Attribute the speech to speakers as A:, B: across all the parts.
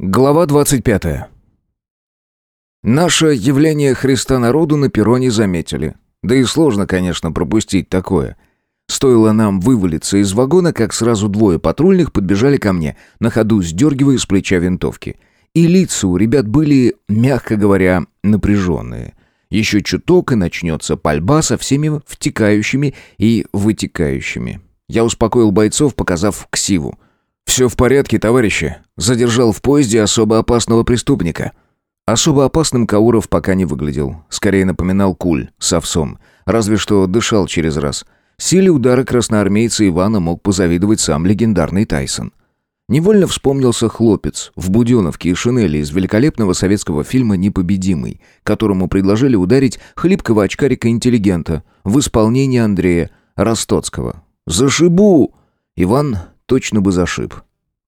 A: Глава 25. Наше явление Христа народу на перроне заметили. Да и сложно, конечно, пропустить такое. Стоило нам вывалиться из вагона, как сразу двое патрульных подбежали ко мне, на ходу сдергивая с плеча винтовки. И лица у ребят были, мягко говоря, напряженные. Еще чуток и начнется пальба со всеми втекающими и вытекающими. Я успокоил бойцов, показав ксиву. «Все в порядке, товарищи. Задержал в поезде особо опасного преступника». Особо опасным Кауров пока не выглядел. Скорее напоминал куль с овсом. Разве что дышал через раз. Силе удара красноармейца Ивана мог позавидовать сам легендарный Тайсон. Невольно вспомнился хлопец в буденовке и шинели из великолепного советского фильма «Непобедимый», которому предложили ударить хлипкого очкарика-интеллигента в исполнении Андрея Ростоцкого. «Зашибу!» Иван точно бы зашиб.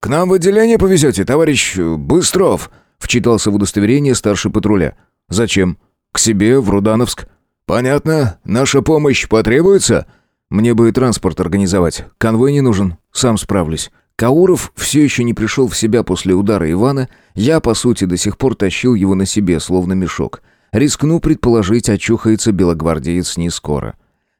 A: «К нам в отделение повезете, товарищ Быстров!» Вчитался в удостоверение старший патруля. «Зачем?» «К себе, в Рудановск». «Понятно. Наша помощь потребуется?» «Мне бы и транспорт организовать. Конвой не нужен. Сам справлюсь». Кауров все еще не пришел в себя после удара Ивана. Я, по сути, до сих пор тащил его на себе, словно мешок. Рискну предположить, очухается белогвардеец не скоро.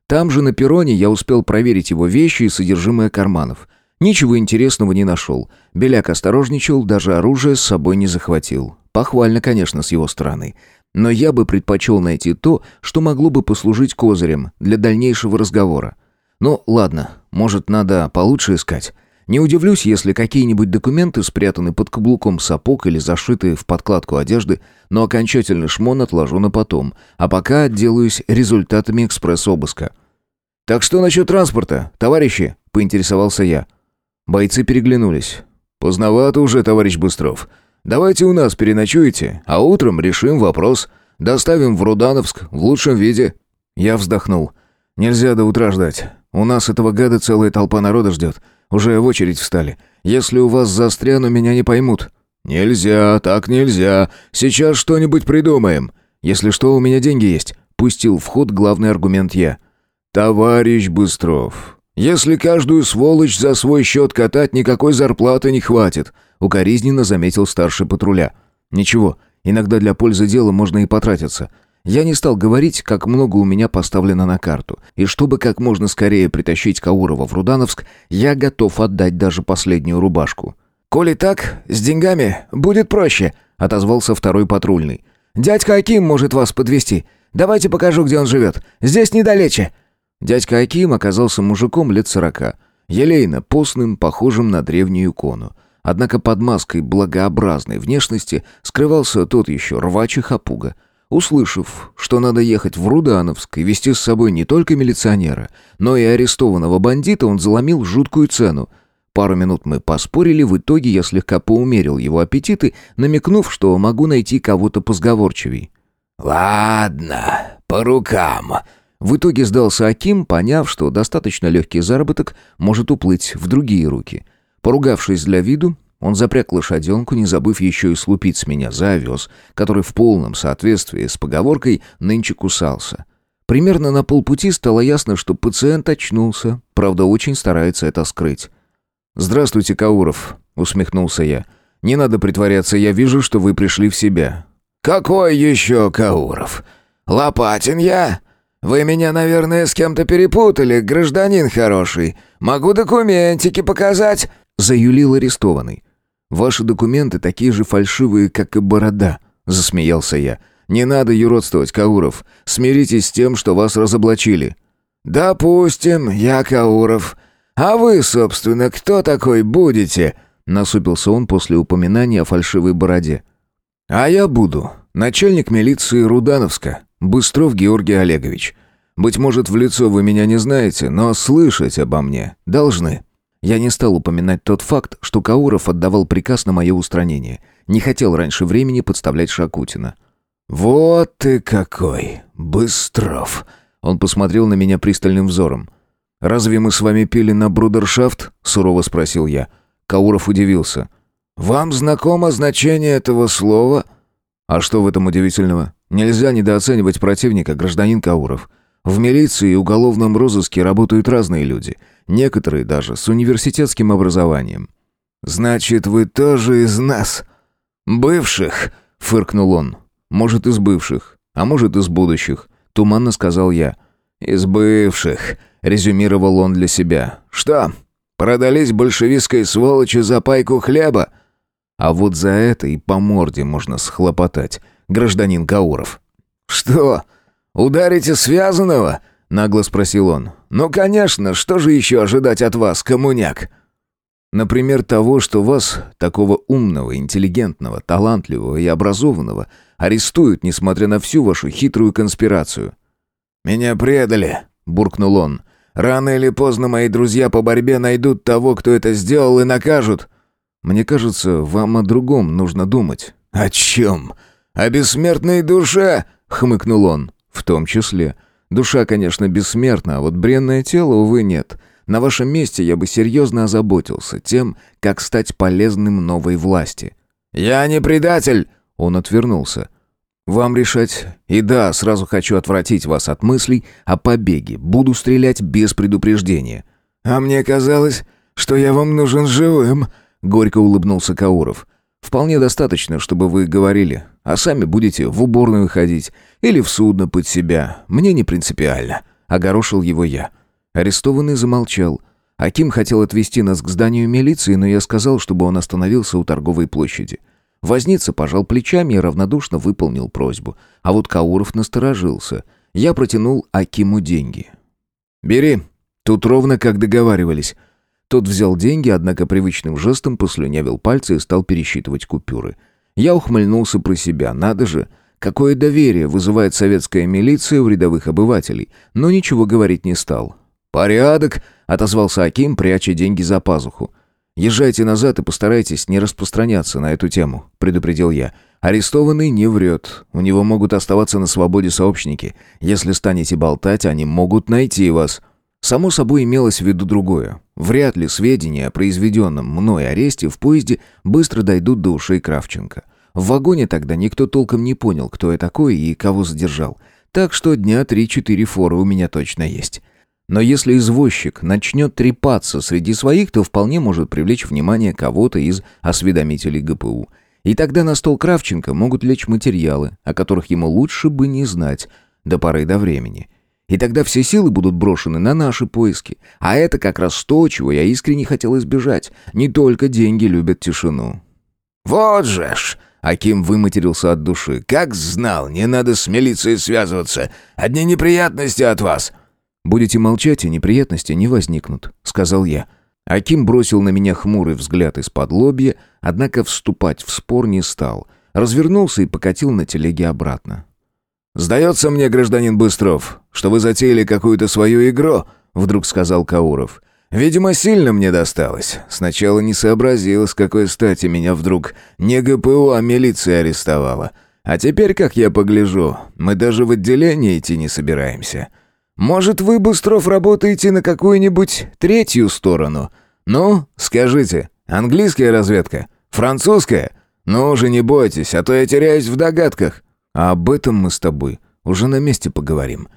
A: Там же на перроне я успел проверить его вещи и содержимое карманов. Ничего интересного не нашел. Беляк осторожничал, даже оружие с собой не захватил. Похвально, конечно, с его стороны. Но я бы предпочел найти то, что могло бы послужить козырем для дальнейшего разговора. Ну, ладно, может, надо получше искать. Не удивлюсь, если какие-нибудь документы спрятаны под каблуком сапог или зашиты в подкладку одежды, но окончательный шмон отложу на потом, а пока отделаюсь результатами экспресс-обыска. «Так что насчет транспорта, товарищи?» – поинтересовался я. Бойцы переглянулись. «Поздновато уже, товарищ Быстров. Давайте у нас переночуете, а утром решим вопрос. Доставим в Рудановск в лучшем виде». Я вздохнул. «Нельзя до утра ждать. У нас этого гада целая толпа народа ждет. Уже в очередь встали. Если у вас застряну, меня не поймут». «Нельзя, так нельзя. Сейчас что-нибудь придумаем. Если что, у меня деньги есть». Пустил в ход главный аргумент я. «Товарищ Быстров, «Если каждую сволочь за свой счет катать, никакой зарплаты не хватит», — укоризненно заметил старший патруля. «Ничего, иногда для пользы дела можно и потратиться. Я не стал говорить, как много у меня поставлено на карту. И чтобы как можно скорее притащить Каурова в Рудановск, я готов отдать даже последнюю рубашку». «Коли так, с деньгами будет проще», — отозвался второй патрульный. «Дядька Аким может вас подвести. Давайте покажу, где он живет. Здесь недалече». Дядька Аким оказался мужиком лет сорока, елейно постным, похожим на древнюю икону. Однако под маской благообразной внешности скрывался тот еще рвач и хапуга. Услышав, что надо ехать в Рудановск и вести с собой не только милиционера, но и арестованного бандита, он заломил жуткую цену. Пару минут мы поспорили, в итоге я слегка поумерил его аппетиты, намекнув, что могу найти кого-то позговорчивей.
B: «Ладно, по рукам»,
A: в итоге сдался Аким, поняв, что достаточно легкий заработок может уплыть в другие руки. Поругавшись для виду, он запряг лошаденку, не забыв еще и слупить с меня за овес, который в полном соответствии с поговоркой нынче кусался. Примерно на полпути стало ясно, что пациент очнулся, правда, очень старается это скрыть. «Здравствуйте, Кауров», — усмехнулся я. «Не надо притворяться, я вижу, что вы пришли в себя».
B: «Какой еще Кауров? Лопатин я?» «Вы меня, наверное, с кем-то перепутали, гражданин хороший. Могу документики показать?»
A: — заюлил арестованный. «Ваши документы такие же фальшивые, как и борода», — засмеялся я. «Не надо юродствовать, Кауров. Смиритесь с тем, что вас разоблачили».
B: «Допустим, я Кауров. А вы, собственно, кто такой будете?» — насупился он после упоминания о фальшивой бороде.
A: «А я буду. Начальник милиции Рудановска», Быстров Георгий Олегович. Быть может, в лицо вы меня не знаете, но слышать обо мне должны. Я не стал упоминать тот факт, что Кауров отдавал приказ на мое устранение. Не хотел раньше времени подставлять Шакутина.
B: «Вот ты какой! Быстров!»
A: Он посмотрел на меня пристальным взором. «Разве мы с вами пили на брудершафт?» — сурово спросил я. Кауров удивился.
B: «Вам знакомо значение этого слова?»
A: «А что в этом удивительного? Нельзя недооценивать противника, гражданин Кауров. В милиции и уголовном розыске работают разные люди, некоторые даже с университетским образованием.
B: «Значит, вы тоже из нас?» «Бывших», — фыркнул он.
A: «Может, из бывших, а может, из будущих», — туманно сказал я.
B: «Из бывших», — резюмировал он для себя. «Что, продались большевистской сволочи за пайку хлеба?»
A: «А вот за это и по морде можно схлопотать, гражданин Кауров».
B: «Что, ударите связанного?» — нагло спросил он. «Ну, конечно, что же еще ожидать от вас, коммуняк?»
A: Например, того, что вас, такого умного, интеллигентного, талантливого и образованного, арестуют, несмотря на всю вашу хитрую конспирацию.
B: «Меня предали», — буркнул он. «Рано или поздно мои друзья по борьбе найдут того, кто это сделал, и накажут».
A: «Мне кажется, вам о другом нужно думать».
B: «О чем? О бессмертной душе?» — хмыкнул он.
A: «В том числе. Душа, конечно, бессмертна, а вот бренное тело, увы, нет. На вашем месте я бы серьезно озаботился тем, как стать полезным новой власти».
B: «Я не предатель!»
A: Он отвернулся. «Вам решать. И да, сразу хочу отвратить вас от мыслей о побеге. Буду стрелять без предупреждения».
B: «А мне казалось, что я вам нужен живым», — горько улыбнулся Кауров.
A: «Вполне достаточно, чтобы вы говорили, а сами будете в уборную ходить или в судно под себя. Мне не принципиально», — огорошил его я. Арестованный замолчал. Аким хотел отвезти нас к зданию милиции, но я сказал, чтобы он остановился у торговой площади. Возница пожал плечами и равнодушно выполнил просьбу. А вот Кауров насторожился. Я протянул Акиму деньги. «Бери. Тут ровно как договаривались». Тот взял деньги, однако привычным жестом послюнявил пальцы и стал пересчитывать купюры. Я ухмыльнулся про себя. Надо же, какое доверие вызывает советская милиция у рядовых обывателей. Но ничего говорить не стал.
B: «Порядок!» — отозвался
A: Аким, пряча деньги за пазуху. «Езжайте назад и постарайтесь не распространяться на эту тему», — предупредил я. «Арестованный не врет. У него могут оставаться на свободе сообщники. Если станете болтать, они могут найти вас». Само собой имелось в виду другое. Вряд ли сведения о произведенном мной аресте в поезде быстро дойдут до ушей Кравченко. В вагоне тогда никто толком не понял, кто я такой и кого задержал. Так что дня три-четыре форы у меня точно есть. Но если извозчик начнет трепаться среди своих, то вполне может привлечь внимание кого-то из осведомителей ГПУ. И тогда на стол Кравченко могут лечь материалы, о которых ему лучше бы не знать до поры до времени. И тогда все силы будут брошены на наши поиски. А это как раз то, чего я искренне хотел избежать. Не только деньги любят тишину.
B: «Вот же ж!» Аким выматерился от души. «Как знал, не надо с милицией связываться. Одни неприятности от вас».
A: «Будете молчать, и неприятности не возникнут», — сказал я. Аким бросил на меня хмурый взгляд из-под лобья, однако вступать в спор не стал. Развернулся и покатил на телеге обратно.
B: «Сдается мне, гражданин Быстров, что вы затеяли какую-то свою игру», — вдруг сказал Кауров. «Видимо, сильно мне досталось. Сначала не сообразил, с какой стати меня вдруг не ГПУ, а милиция арестовала. А теперь, как я погляжу, мы даже в отделение идти не собираемся. Может, вы, Быстров, работаете на какую-нибудь третью сторону? Ну, скажите, английская разведка? Французская? Ну уже не бойтесь, а то я теряюсь в догадках».
A: «А об этом мы с тобой уже на месте поговорим».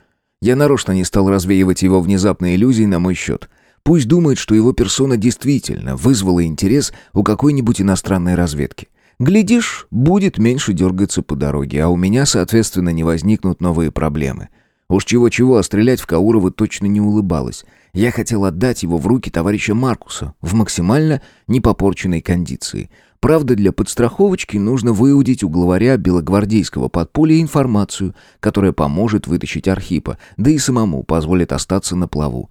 A: Я нарочно не стал развеивать его внезапные иллюзии на мой счет. Пусть думает, что его персона действительно вызвала интерес у какой-нибудь иностранной разведки. Глядишь, будет меньше дергаться по дороге, а у меня, соответственно, не возникнут новые проблемы. Уж чего-чего, а стрелять в Каурова точно не улыбалась. Я хотел отдать его в руки товарища Маркуса в максимально непопорченной кондиции. Правда, для подстраховочки нужно выудить у главаря белогвардейского подполья информацию, которая поможет вытащить Архипа, да и самому позволит остаться на плаву.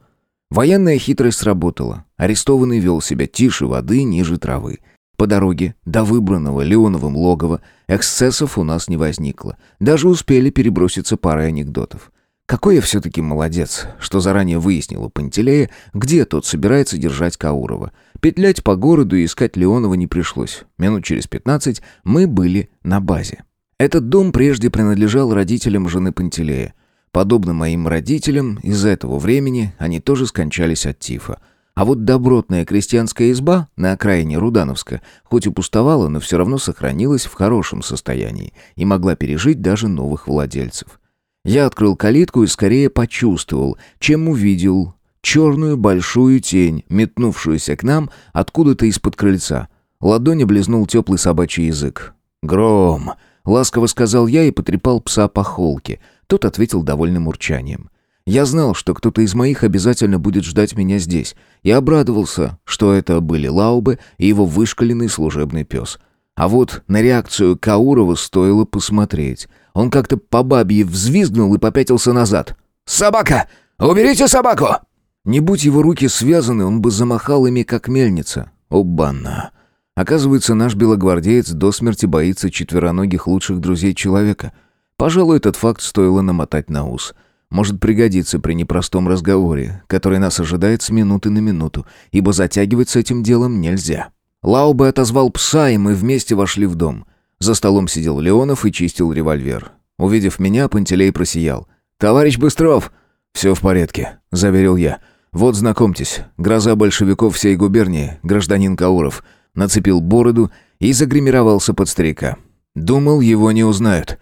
A: Военная хитрость сработала. Арестованный вел себя тише воды, ниже травы. По дороге до выбранного Леоновым логова эксцессов у нас не возникло. Даже успели переброситься парой анекдотов. Какой я все-таки молодец, что заранее выяснил у Пантелея, где тот собирается держать Каурова. Петлять по городу и искать Леонова не пришлось. Минут через пятнадцать мы были на базе. Этот дом прежде принадлежал родителям жены Пантелея. Подобно моим родителям, из-за этого времени они тоже скончались от тифа. А вот добротная крестьянская изба на окраине Рудановска, хоть и пустовала, но все равно сохранилась в хорошем состоянии и могла пережить даже новых владельцев. Я открыл калитку и скорее почувствовал, чем увидел черную большую тень, метнувшуюся к нам откуда-то из-под крыльца. Ладони близнул теплый собачий язык. «Гром!» — ласково сказал я и потрепал пса по холке. Тот ответил довольным урчанием. Я знал, что кто-то из моих обязательно будет ждать меня здесь, и обрадовался, что это были Лаубе и его вышкаленный служебный пес. А вот на реакцию Каурова стоило посмотреть. Он как-то по бабье взвизгнул и попятился назад. «Собака! Уберите собаку!» Не будь его руки связаны, он бы замахал ими, как мельница. Обанна. Оказывается, наш белогвардеец до смерти боится четвероногих лучших друзей человека. Пожалуй, этот факт стоило намотать на ус. Может пригодиться при непростом разговоре, который нас ожидает с минуты на минуту, ибо затягивать с этим делом нельзя. Лаубе отозвал пса, и мы вместе вошли в дом. За столом сидел Леонов и чистил револьвер. Увидев меня, Пантелей просиял. «Товарищ Быстров!» «Все в порядке», — заверил я. «Вот, знакомьтесь, гроза большевиков всей губернии, гражданин Кауров». Нацепил бороду и загримировался под старика. Думал, его не узнают.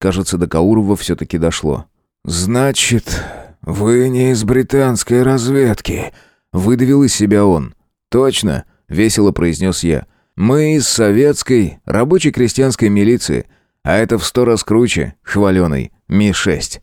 A: Кажется, до Каурова все-таки дошло. «Значит, вы не из британской разведки?» Выдавил из себя он. «Точно», — весело произнес я. «Мы из советской, рабочей крестьянской милиции, а это в сто раз круче, хваленый, Ми-6».